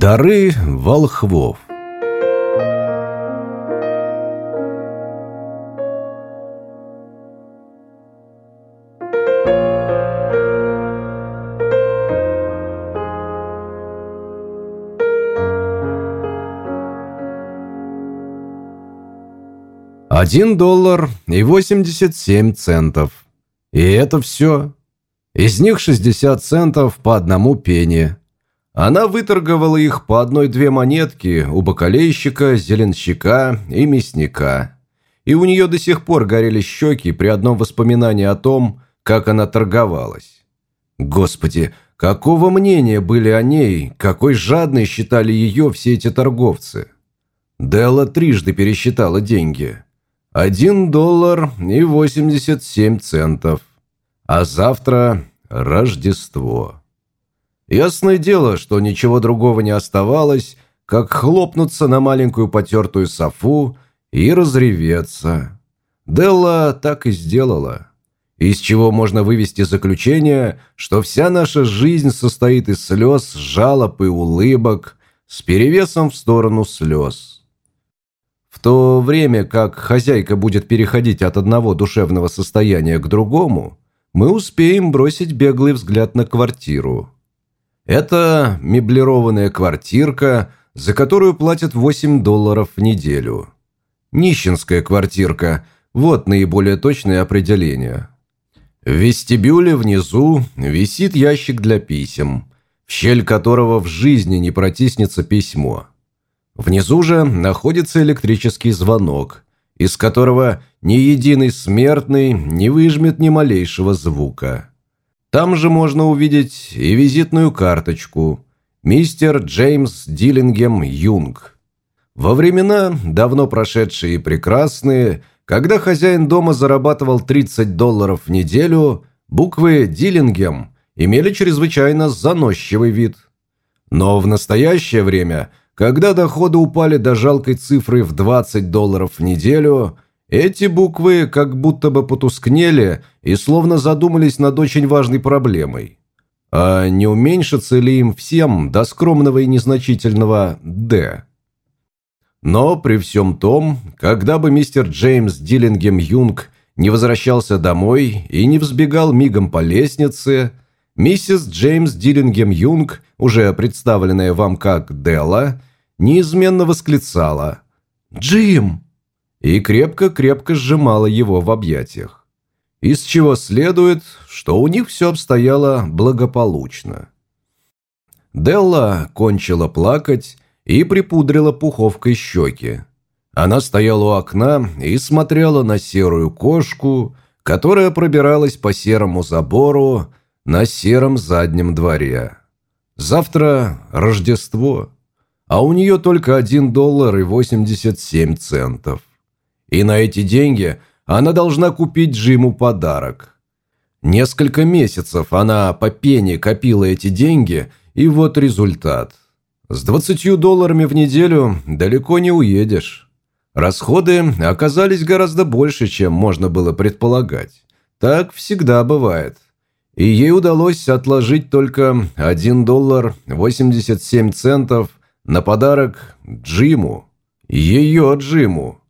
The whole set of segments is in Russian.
Дары волхвов Один доллар и восемьдесят семь центов. И это все. Из них шестьдесят центов по одному пенни. Она выторговала их по одной-две монетки у бакалейщика, зеленщика и мясника. И у нее до сих пор горели щеки при одном воспоминании о том, как она торговалась. Господи, какого мнения были о ней, какой жадной считали ее все эти торговцы. Делла трижды пересчитала деньги. Один доллар и восемьдесят семь центов. А завтра Рождество. Ясное дело, что ничего другого не оставалось, как хлопнуться на маленькую потертую софу и разреветься. Делла так и сделала. Из чего можно вывести заключение, что вся наша жизнь состоит из слез, жалоб и улыбок с перевесом в сторону слез. В то время как хозяйка будет переходить от одного душевного состояния к другому, мы успеем бросить беглый взгляд на квартиру. Это меблированная квартирка, за которую платят 8 долларов в неделю. Нищенская квартирка – вот наиболее точное определение. В вестибюле внизу висит ящик для писем, в щель которого в жизни не протиснется письмо. Внизу же находится электрический звонок, из которого ни единый смертный не выжмет ни малейшего звука. Там же можно увидеть и визитную карточку «Мистер Джеймс Диллингем Юнг». Во времена, давно прошедшие и прекрасные, когда хозяин дома зарабатывал 30 долларов в неделю, буквы «Диллингем» имели чрезвычайно заносчивый вид. Но в настоящее время, когда доходы упали до жалкой цифры в 20 долларов в неделю – эти буквы как будто бы потускнели и словно задумались над очень важной проблемой. А не уменьшится ли им всем до скромного и незначительного «Д»? Но при всем том, когда бы мистер Джеймс Диллингем Юнг не возвращался домой и не взбегал мигом по лестнице, миссис Джеймс Диллингем Юнг, уже представленная вам как Делла, неизменно восклицала «Джим!» И крепко-крепко сжимала его в объятиях. Из чего следует, что у них все обстояло благополучно. Делла кончила плакать и припудрила пуховкой щеки. Она стояла у окна и смотрела на серую кошку, которая пробиралась по серому забору на сером заднем дворе. Завтра Рождество, а у нее только один доллар и восемьдесят семь центов. И на эти деньги она должна купить Джиму подарок. Несколько месяцев она по пене копила эти деньги, и вот результат. С 20 долларами в неделю далеко не уедешь. Расходы оказались гораздо больше, чем можно было предполагать. Так всегда бывает. И ей удалось отложить только 1 доллар 87 центов на подарок Джиму. Ее Джиму.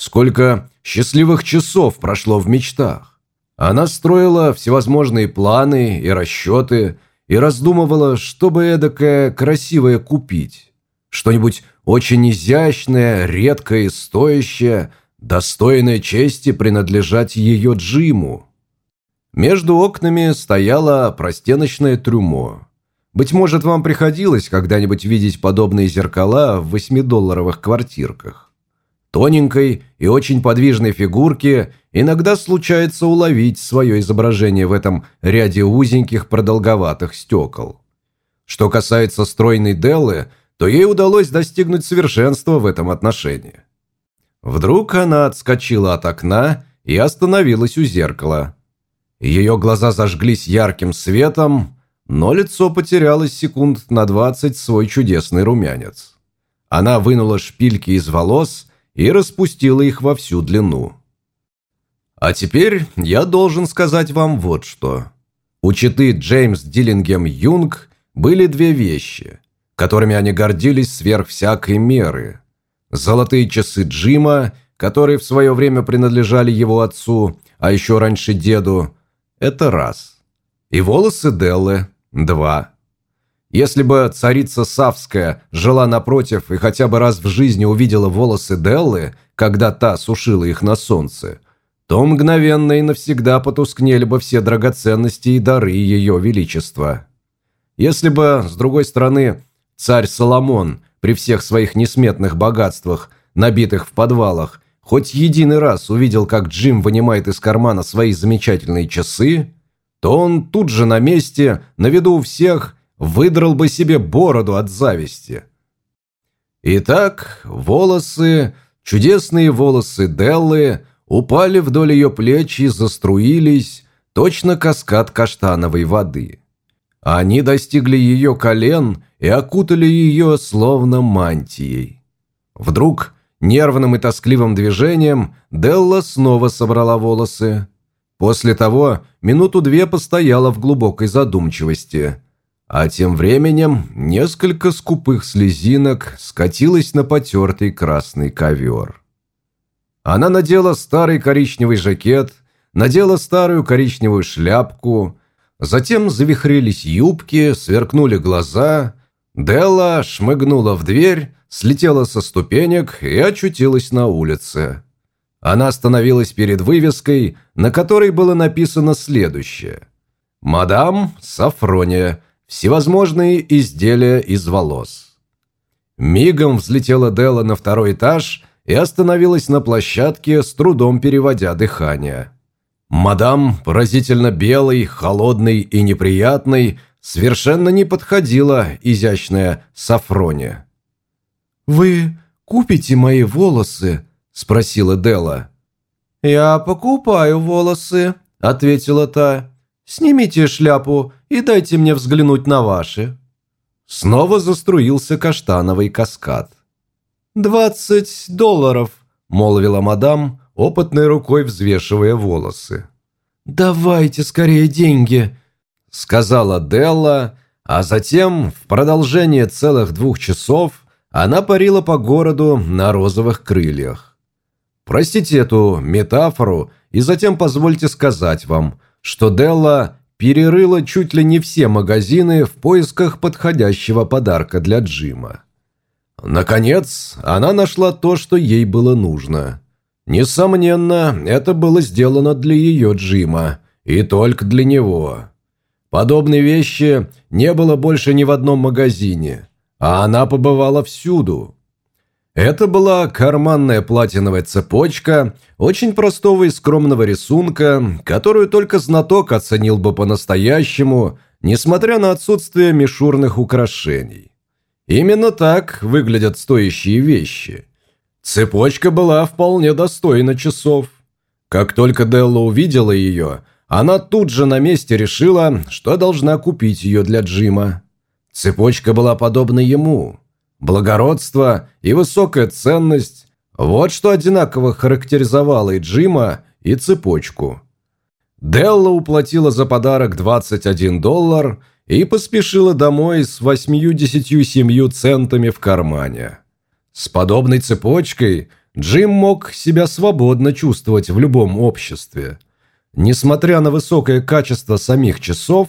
Сколько счастливых часов прошло в мечтах. Она строила всевозможные планы и расчеты и раздумывала, чтобы эдакое красивое купить. Что-нибудь очень изящное, редкое и стоящее, достойное чести принадлежать ее Джиму. Между окнами стояло простеночное трюмо. Быть может, вам приходилось когда-нибудь видеть подобные зеркала в восьмидолларовых квартирках. Тоненькой и очень подвижной фигурке иногда случается уловить свое изображение в этом ряде узеньких продолговатых стекол. Что касается стройной Деллы, то ей удалось достигнуть совершенства в этом отношении. Вдруг она отскочила от окна и остановилась у зеркала. Ее глаза зажглись ярким светом, но лицо потеряло секунд на двадцать свой чудесный румянец. Она вынула шпильки из волос и распустила их во всю длину. А теперь я должен сказать вам вот что. У читы Джеймс Диллингем Юнг были две вещи, которыми они гордились сверх всякой меры. Золотые часы Джима, которые в свое время принадлежали его отцу, а еще раньше деду, это раз. И волосы Деллы – два. Если бы царица Савская жила напротив и хотя бы раз в жизни увидела волосы Деллы, когда та сушила их на солнце, то мгновенно и навсегда потускнели бы все драгоценности и дары ее величества. Если бы, с другой стороны, царь Соломон при всех своих несметных богатствах, набитых в подвалах, хоть единый раз увидел, как Джим вынимает из кармана свои замечательные часы, то он тут же на месте, на виду у всех, выдрал бы себе бороду от зависти. Итак, волосы, чудесные волосы Деллы, упали вдоль ее плеч и заструились, точно каскад каштановой воды. Они достигли ее колен и окутали ее словно мантией. Вдруг, нервным и тоскливым движением, Делла снова собрала волосы. После того минуту-две постояла в глубокой задумчивости – а тем временем несколько скупых слезинок скатилось на потертый красный ковер. Она надела старый коричневый жакет, надела старую коричневую шляпку, затем завихрились юбки, сверкнули глаза. Делла шмыгнула в дверь, слетела со ступенек и очутилась на улице. Она остановилась перед вывеской, на которой было написано следующее. «Мадам Сафрония, всевозможные изделия из волос. Мигом взлетела Дела на второй этаж и остановилась на площадке, с трудом переводя дыхание. Мадам, поразительно белой, холодной и неприятной, совершенно не подходила изящная Сафроне. «Вы купите мои волосы?» – спросила Дела. «Я покупаю волосы», – ответила та. Снимите шляпу и дайте мне взглянуть на ваши». Снова заструился каштановый каскад. «Двадцать долларов», – молвила мадам, опытной рукой взвешивая волосы. «Давайте скорее деньги», – сказала Делла, а затем, в продолжение целых двух часов, она парила по городу на розовых крыльях. Простите эту метафору, и затем позвольте сказать вам – что Делла перерыла чуть ли не все магазины в поисках подходящего подарка для Джима. Наконец, она нашла то, что ей было нужно. Несомненно, это было сделано для ее Джима, и только для него. Подобной вещи не было больше ни в одном магазине, а она побывала всюду. Это была карманная платиновая цепочка, очень простого и скромного рисунка, которую только знаток оценил бы по-настоящему, несмотря на отсутствие мишурных украшений. Именно так выглядят стоящие вещи. Цепочка была вполне достойна часов. Как только Делла увидела ее, она тут же на месте решила, что должна купить ее для Джима. Цепочка была подобна ему – Благородство и высокая ценность – вот что одинаково характеризовало и Джима, и цепочку. Делла уплатила за подарок 21 доллар и поспешила домой с 87 центами в кармане. С подобной цепочкой Джим мог себя свободно чувствовать в любом обществе. Несмотря на высокое качество самих часов,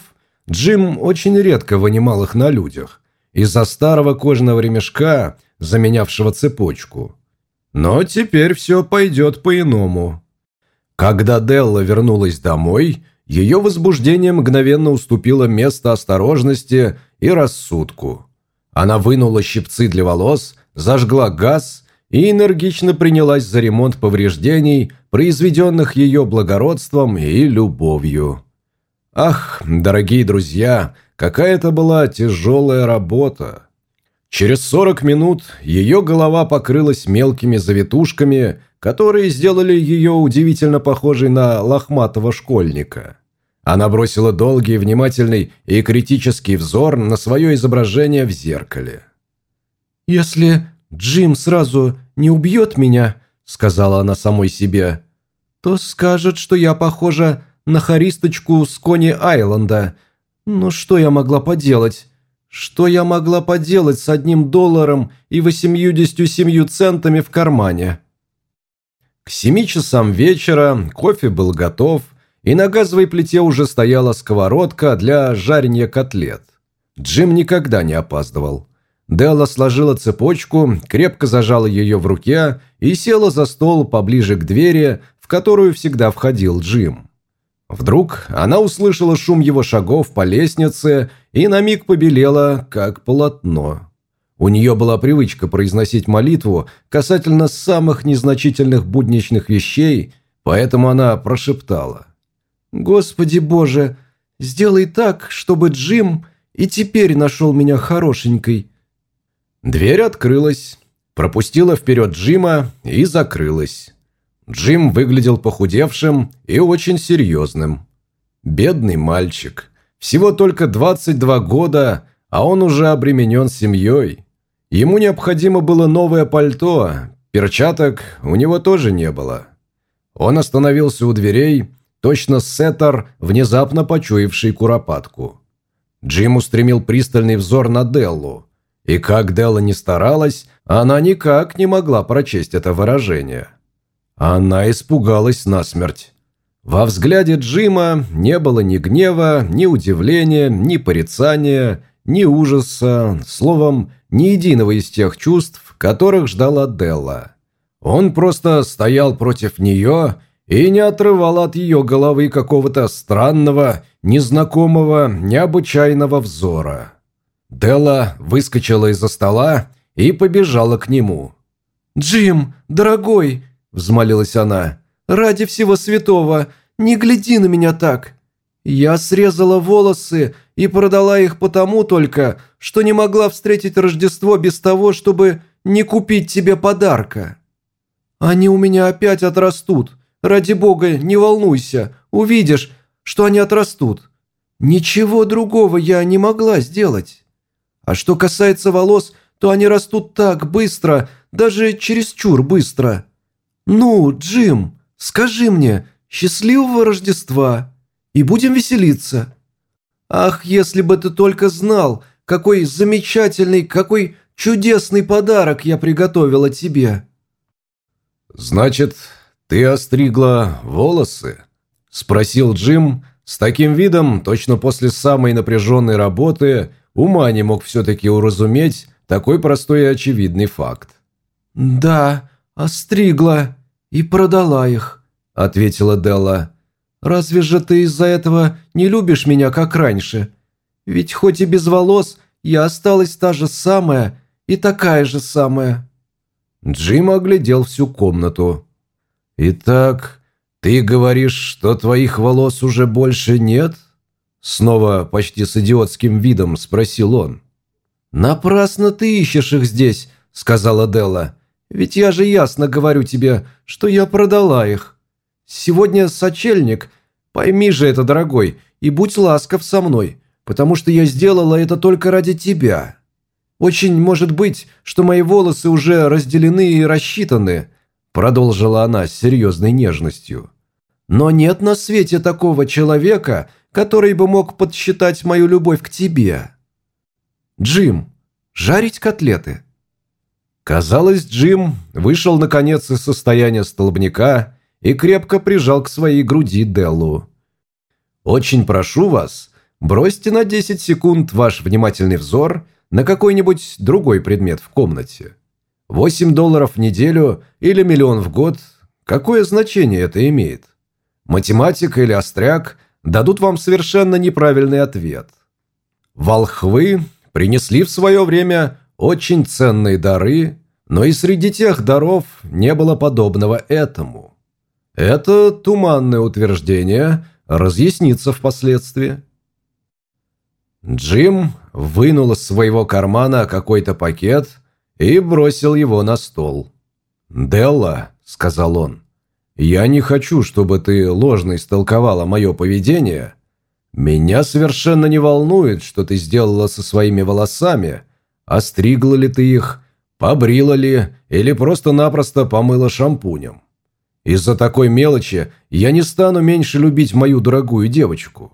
Джим очень редко вынимал их на людях из-за старого кожаного ремешка, заменявшего цепочку. Но теперь все пойдет по-иному. Когда Делла вернулась домой, ее возбуждение мгновенно уступило место осторожности и рассудку. Она вынула щипцы для волос, зажгла газ и энергично принялась за ремонт повреждений, произведенных ее благородством и любовью. Ах, дорогие друзья, Какая это была тяжелая работа. Через 40 минут ее голова покрылась мелкими завитушками, которые сделали ее удивительно похожей на лохматого школьника. Она бросила долгий, внимательный и критический взор на свое изображение в зеркале. «Если Джим сразу не убьет меня», — сказала она самой себе, — «то скажет, что я похожа на харисточку с Кони Айленда, но что я могла поделать? Что я могла поделать с одним долларом и восемьюдесятью семью центами в кармане? К семи часам вечера кофе был готов, и на газовой плите уже стояла сковородка для жарения котлет. Джим никогда не опаздывал. Делла сложила цепочку, крепко зажала ее в руке и села за стол поближе к двери, в которую всегда входил Джим. Вдруг она услышала шум его шагов по лестнице и на миг побелела, как полотно. У нее была привычка произносить молитву касательно самых незначительных будничных вещей, поэтому она прошептала. «Господи Боже, сделай так, чтобы Джим и теперь нашел меня хорошенькой». Дверь открылась, пропустила вперед Джима и закрылась. Джим выглядел похудевшим и очень серьезным. Бедный мальчик. Всего только 22 года, а он уже обременен семьей. Ему необходимо было новое пальто, перчаток у него тоже не было. Он остановился у дверей, точно сеттер, внезапно почуявший куропатку. Джим устремил пристальный взор на Деллу. И как Делла не старалась, она никак не могла прочесть это выражение. Она испугалась насмерть. Во взгляде Джима не было ни гнева, ни удивления, ни порицания, ни ужаса, словом, ни единого из тех чувств, которых ждала Делла. Он просто стоял против нее и не отрывал от ее головы какого-то странного, незнакомого, необычайного взора. Делла выскочила из-за стола и побежала к нему. «Джим, дорогой!» – взмолилась она. «Ради всего святого, не гляди на меня так! Я срезала волосы и продала их потому только, что не могла встретить Рождество без того, чтобы не купить тебе подарка. Они у меня опять отрастут. Ради бога, не волнуйся, увидишь, что они отрастут. Ничего другого я не могла сделать. А что касается волос, то они растут так быстро, даже чересчур быстро. Ну, Джим, скажи мне, счастливого Рождества, и будем веселиться. Ах, если бы ты только знал, какой замечательный, какой чудесный подарок я приготовила тебе. Значит, ты остригла волосы? Спросил Джим с таким видом, точно после самой напряженной работы, ума не мог все-таки уразуметь такой простой и очевидный факт. «Да, остригла и продала их», – ответила Делла. «Разве же ты из-за этого не любишь меня, как раньше? Ведь хоть и без волос, я осталась та же самая и такая же самая». Джим оглядел всю комнату. «Итак, ты говоришь, что твоих волос уже больше нет?» Снова почти с идиотским видом спросил он. «Напрасно ты ищешь их здесь», — сказала Делла. «Ведь я же ясно говорю тебе, что я продала их. Сегодня сочельник, пойми же это, дорогой, и будь ласков со мной, потому что я сделала это только ради тебя. Очень может быть, что мои волосы уже разделены и рассчитаны», продолжила она с серьезной нежностью. «Но нет на свете такого человека, который бы мог подсчитать мою любовь к тебе. Джим, жарить котлеты?» Казалось, Джим вышел наконец из состояния столбняка и крепко прижал к своей груди Деллу. «Очень прошу вас, бросьте на 10 секунд ваш внимательный взор на какой-нибудь другой предмет в комнате. 8 долларов в неделю или миллион в год – какое значение это имеет? Математик или остряк дадут вам совершенно неправильный ответ. Волхвы принесли в свое время очень ценные дары, но и среди тех даров не было подобного этому. Это туманное утверждение разъяснится впоследствии. Джим вынул из своего кармана какой-то пакет и бросил его на стол. «Делла», — сказал он, — «я не хочу, чтобы ты ложно истолковала мое поведение. Меня совершенно не волнует, что ты сделала со своими волосами, остригла ли ты их, побрила ли или просто-напросто помыла шампунем. Из-за такой мелочи я не стану меньше любить мою дорогую девочку.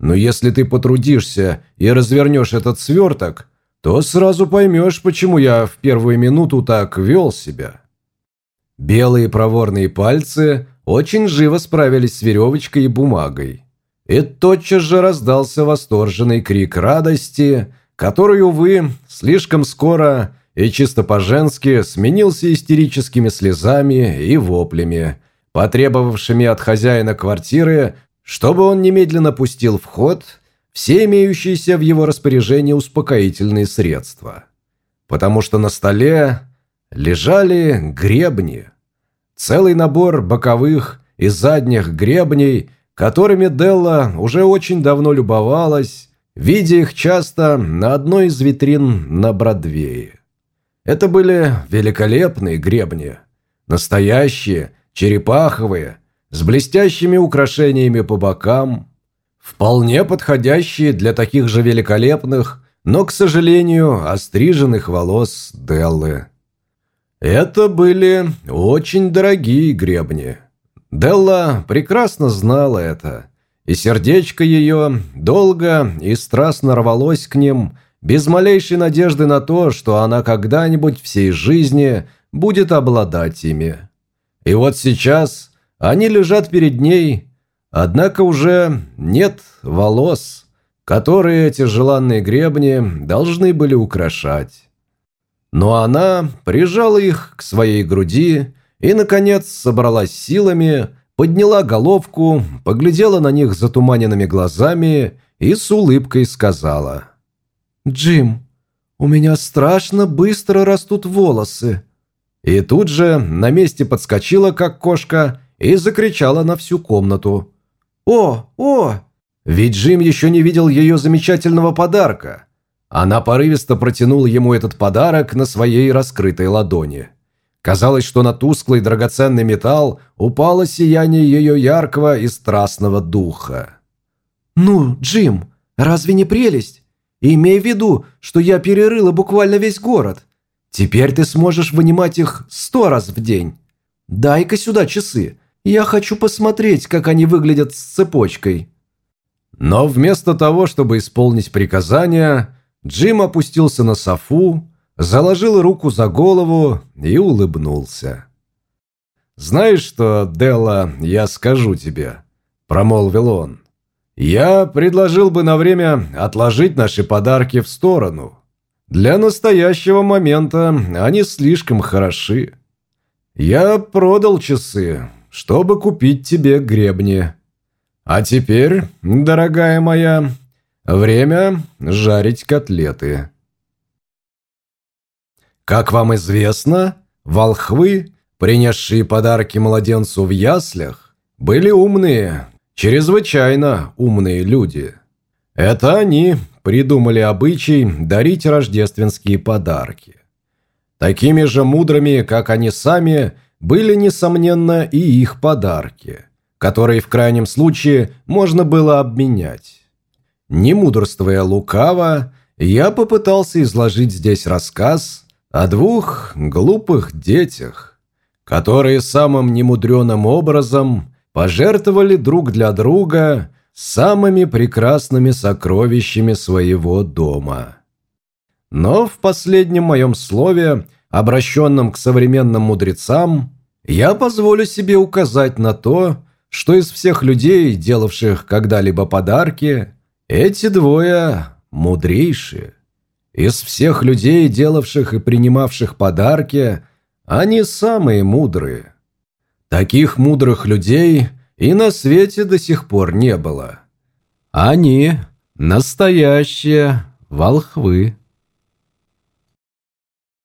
Но если ты потрудишься и развернешь этот сверток, то сразу поймешь, почему я в первую минуту так вел себя». Белые проворные пальцы очень живо справились с веревочкой и бумагой. И тотчас же раздался восторженный крик радости, который, увы, слишком скоро и чисто по-женски сменился истерическими слезами и воплями, потребовавшими от хозяина квартиры, чтобы он немедленно пустил в ход все имеющиеся в его распоряжении успокоительные средства. Потому что на столе лежали гребни. Целый набор боковых и задних гребней, которыми Делла уже очень давно любовалась, видя их часто на одной из витрин на Бродвее. Это были великолепные гребни, настоящие, черепаховые, с блестящими украшениями по бокам, вполне подходящие для таких же великолепных, но, к сожалению, остриженных волос Деллы. Это были очень дорогие гребни. Делла прекрасно знала это, и сердечко ее долго и страстно рвалось к ним, без малейшей надежды на то, что она когда-нибудь всей жизни будет обладать ими. И вот сейчас они лежат перед ней, однако уже нет волос, которые эти желанные гребни должны были украшать. Но она прижала их к своей груди и, наконец, собралась силами, подняла головку, поглядела на них затуманенными глазами и с улыбкой сказала. «Джим, у меня страшно быстро растут волосы». И тут же на месте подскочила, как кошка, и закричала на всю комнату. «О, о!» Ведь Джим еще не видел ее замечательного подарка. Она порывисто протянула ему этот подарок на своей раскрытой ладони. Казалось, что на тусклый драгоценный металл упало сияние ее яркого и страстного духа. «Ну, Джим, разве не прелесть? Имей в виду, что я перерыла буквально весь город. Теперь ты сможешь вынимать их сто раз в день. Дай-ка сюда часы. Я хочу посмотреть, как они выглядят с цепочкой». Но вместо того, чтобы исполнить приказание, Джим опустился на софу, заложил руку за голову и улыбнулся. «Знаешь что, Делла, я скажу тебе», – промолвил он. «Я предложил бы на время отложить наши подарки в сторону. Для настоящего момента они слишком хороши. Я продал часы, чтобы купить тебе гребни. А теперь, дорогая моя, Время жарить котлеты. Как вам известно, волхвы, принесшие подарки младенцу в яслях, были умные, чрезвычайно умные люди. Это они придумали обычай дарить рождественские подарки. Такими же мудрыми, как они сами, были, несомненно, и их подарки, которые в крайнем случае можно было обменять. Не мудрствуя лукаво, я попытался изложить здесь рассказ о двух глупых детях, которые самым немудреным образом пожертвовали друг для друга самыми прекрасными сокровищами своего дома. Но в последнем моем слове, обращенном к современным мудрецам, я позволю себе указать на то, что из всех людей, делавших когда-либо подарки, эти двое мудрейшие. Из всех людей, делавших и принимавших подарки, они самые мудрые. Таких мудрых людей и на свете до сих пор не было. Они настоящие волхвы.